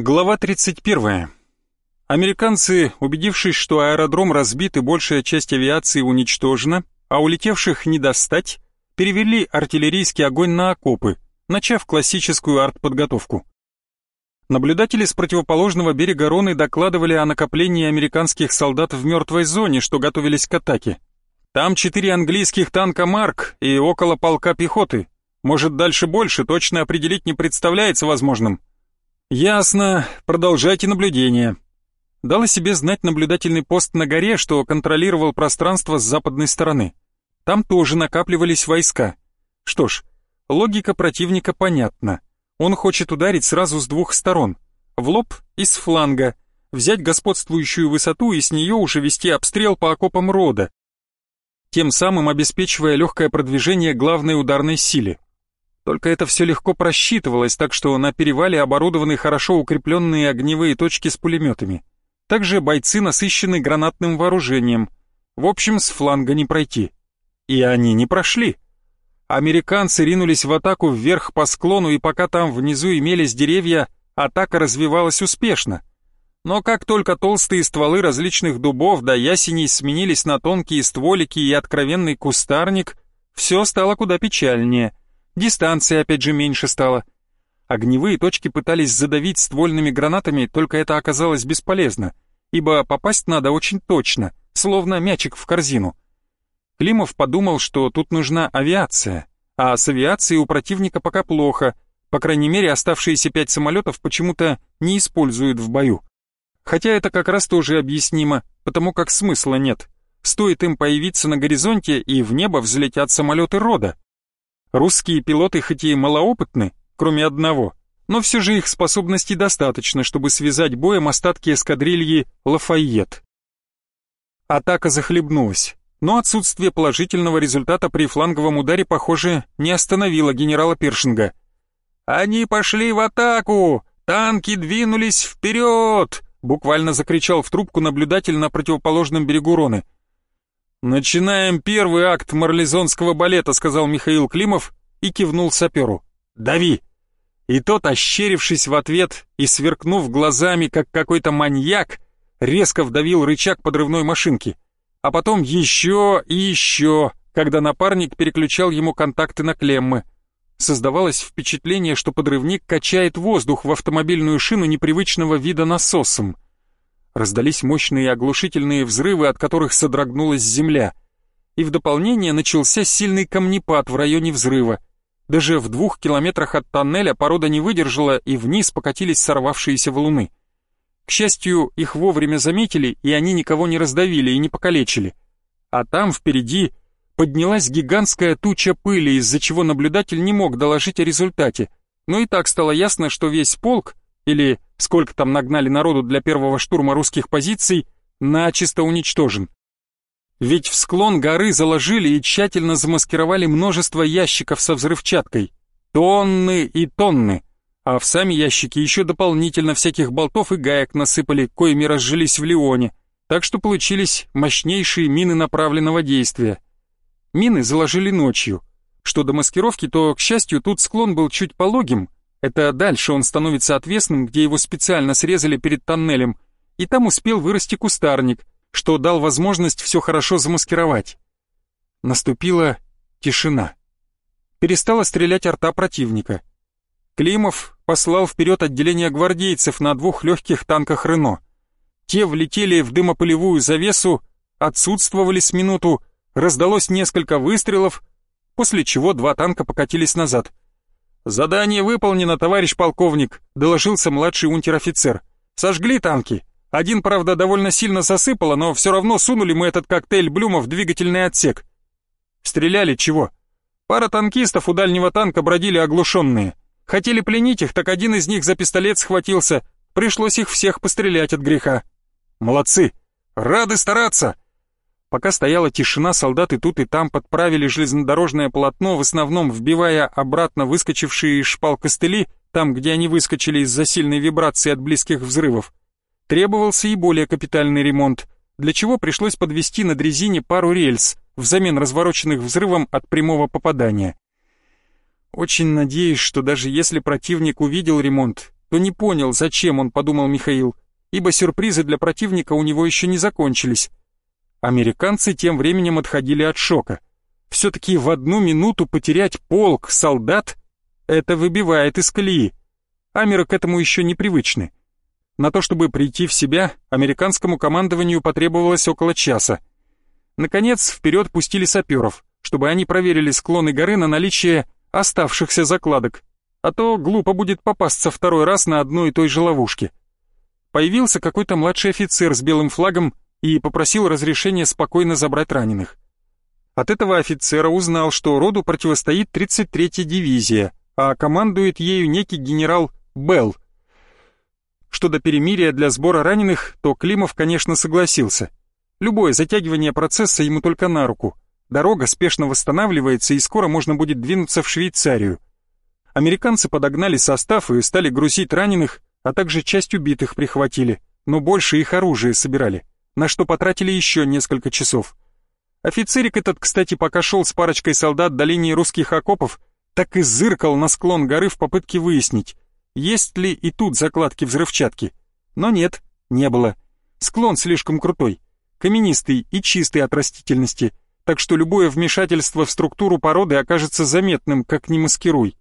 Глава 31. Американцы, убедившись, что аэродром разбит и большая часть авиации уничтожена, а улетевших не достать, перевели артиллерийский огонь на окопы, начав классическую артподготовку. Наблюдатели с противоположного берега Роны докладывали о накоплении американских солдат в мертвой зоне, что готовились к атаке. Там четыре английских танка «Марк» и около полка пехоты. Может, дальше больше, точно определить не представляется возможным. «Ясно. Продолжайте наблюдение». Дал о себе знать наблюдательный пост на горе, что контролировал пространство с западной стороны. Там тоже накапливались войска. Что ж, логика противника понятна. Он хочет ударить сразу с двух сторон. В лоб и с фланга. Взять господствующую высоту и с нее уже вести обстрел по окопам рода. Тем самым обеспечивая легкое продвижение главной ударной силе. Только это все легко просчитывалось, так что на перевале оборудованы хорошо укрепленные огневые точки с пулеметами. Также бойцы насыщены гранатным вооружением. В общем, с фланга не пройти. И они не прошли. Американцы ринулись в атаку вверх по склону, и пока там внизу имелись деревья, атака развивалась успешно. Но как только толстые стволы различных дубов до ясеней сменились на тонкие стволики и откровенный кустарник, все стало куда печальнее. Дистанция опять же меньше стала. Огневые точки пытались задавить ствольными гранатами, только это оказалось бесполезно, ибо попасть надо очень точно, словно мячик в корзину. Климов подумал, что тут нужна авиация, а с авиацией у противника пока плохо, по крайней мере оставшиеся пять самолетов почему-то не используют в бою. Хотя это как раз тоже объяснимо, потому как смысла нет. Стоит им появиться на горизонте, и в небо взлетят самолеты рода. Русские пилоты хоть и малоопытны, кроме одного, но все же их способностей достаточно, чтобы связать боем остатки эскадрильи «Лафайет». Атака захлебнулась, но отсутствие положительного результата при фланговом ударе, похоже, не остановило генерала Першинга. «Они пошли в атаку! Танки двинулись вперед!» буквально закричал в трубку наблюдатель на противоположном берегу Роны. «Начинаем первый акт марлезонского балета», — сказал Михаил Климов и кивнул саперу. «Дави!» И тот, ощерившись в ответ и сверкнув глазами, как какой-то маньяк, резко вдавил рычаг подрывной машинки. А потом еще и еще, когда напарник переключал ему контакты на клеммы. Создавалось впечатление, что подрывник качает воздух в автомобильную шину непривычного вида насосом — Раздались мощные оглушительные взрывы, от которых содрогнулась земля. И в дополнение начался сильный камнепад в районе взрыва. Даже в двух километрах от тоннеля порода не выдержала, и вниз покатились сорвавшиеся валуны. К счастью, их вовремя заметили, и они никого не раздавили и не покалечили. А там, впереди, поднялась гигантская туча пыли, из-за чего наблюдатель не мог доложить о результате. Но и так стало ясно, что весь полк, или сколько там нагнали народу для первого штурма русских позиций, начисто уничтожен. Ведь в склон горы заложили и тщательно замаскировали множество ящиков со взрывчаткой. Тонны и тонны. А в сами ящики еще дополнительно всяких болтов и гаек насыпали, коими разжились в Лионе. Так что получились мощнейшие мины направленного действия. Мины заложили ночью. Что до маскировки, то, к счастью, тут склон был чуть пологим, это дальше он становится отвесным, где его специально срезали перед тоннелем, и там успел вырасти кустарник, что дал возможность все хорошо замаскировать. Наступила тишина. Перестала стрелять арта противника. Климов послал вперед отделение гвардейцев на двух легких танках «Рено». Те влетели в дымопылевую завесу, отсутствовали с минуту, раздалось несколько выстрелов, после чего два танка покатились назад — «Задание выполнено, товарищ полковник», — доложился младший унтер-офицер. «Сожгли танки. Один, правда, довольно сильно засыпало, но все равно сунули мы этот коктейль Блюма в двигательный отсек». «Стреляли чего?» «Пара танкистов у дальнего танка бродили оглушенные. Хотели пленить их, так один из них за пистолет схватился. Пришлось их всех пострелять от греха». «Молодцы! Рады стараться!» Пока стояла тишина, солдаты тут и там подправили железнодорожное полотно, в основном вбивая обратно выскочившие из шпал костыли, там, где они выскочили из-за сильной вибрации от близких взрывов. Требовался и более капитальный ремонт, для чего пришлось подвести на дрезине пару рельс, взамен развороченных взрывом от прямого попадания. Очень надеюсь, что даже если противник увидел ремонт, то не понял, зачем он, подумал Михаил, ибо сюрпризы для противника у него еще не закончились. Американцы тем временем отходили от шока. Все-таки в одну минуту потерять полк солдат — это выбивает из колеи. Амеры к этому еще непривычны. На то, чтобы прийти в себя, американскому командованию потребовалось около часа. Наконец, вперед пустили саперов, чтобы они проверили склоны горы на наличие оставшихся закладок, а то глупо будет попасться второй раз на одной и той же ловушке. Появился какой-то младший офицер с белым флагом и попросил разрешения спокойно забрать раненых. От этого офицера узнал, что роду противостоит 33-я дивизия, а командует ею некий генерал Белл. Что до перемирия для сбора раненых, то Климов, конечно, согласился. Любое затягивание процесса ему только на руку. Дорога спешно восстанавливается, и скоро можно будет двинуться в Швейцарию. Американцы подогнали состав и стали грузить раненых, а также часть убитых прихватили, но больше их оружие собирали на что потратили еще несколько часов. Офицерик этот, кстати, пока шел с парочкой солдат до линии русских окопов, так и зыркал на склон горы в попытке выяснить, есть ли и тут закладки взрывчатки. Но нет, не было. Склон слишком крутой, каменистый и чистый от растительности, так что любое вмешательство в структуру породы окажется заметным, как ни маскируй.